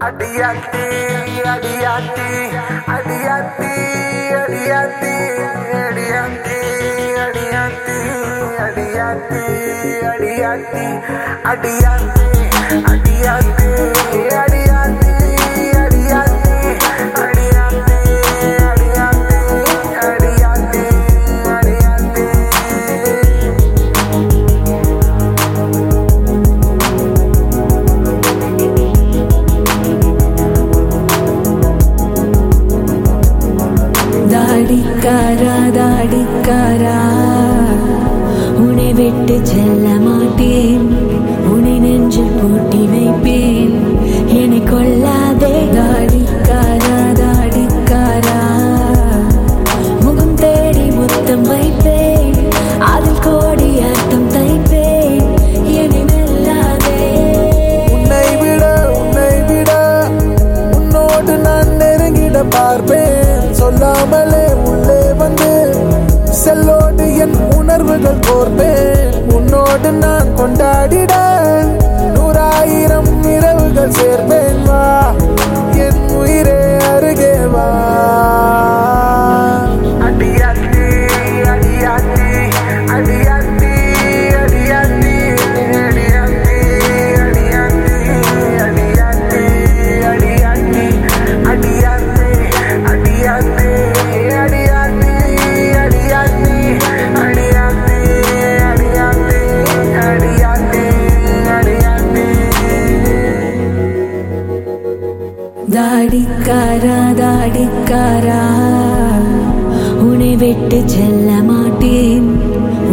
Adiati, adiati, adiati, adiati, adiati, adiati, adiati, adiati, adiati, adiati. விட்டு செல்ல மாட்டேன். உனை நெஞ்சில் பூட்டி வைப்பேன். நான் கொண்டாடிட நூறாயிரம் இரவுகள் சேர்வேன் வா. என் உயிரே அருகே வா. அடிக்காரா தாடிக்காரா? உனை விட்டு செல்ல மாட்டேன்.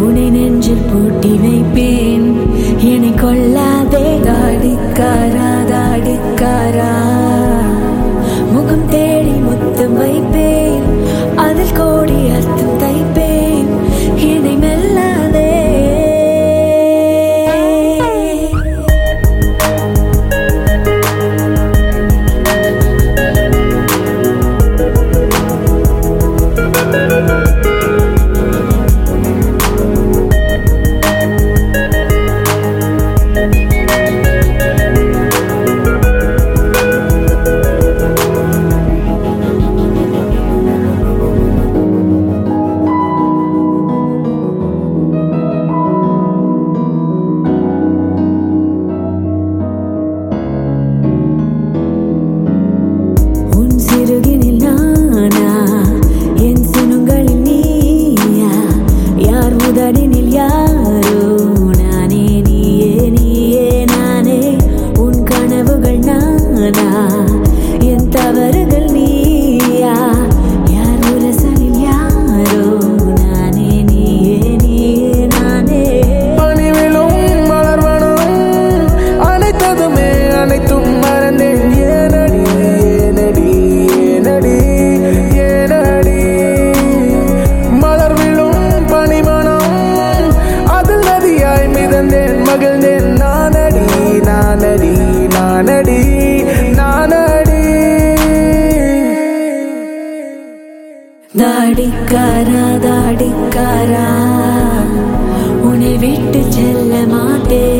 உனை நெஞ்சில் பூட்டி வைப்பேன். என்னை கொள்ளாதே தாடிக்காரா தாடிக்காரா? முகம் தேடி முத்தம் வைப்பேன். அடிக்காரா தாடிக்காரா உன்னை விட்டு செல்ல மாட்டேன்.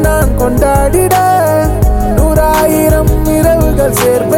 நான் கொண்டாடிட நூறாயிரம் இரவுகள் சேர்ந்து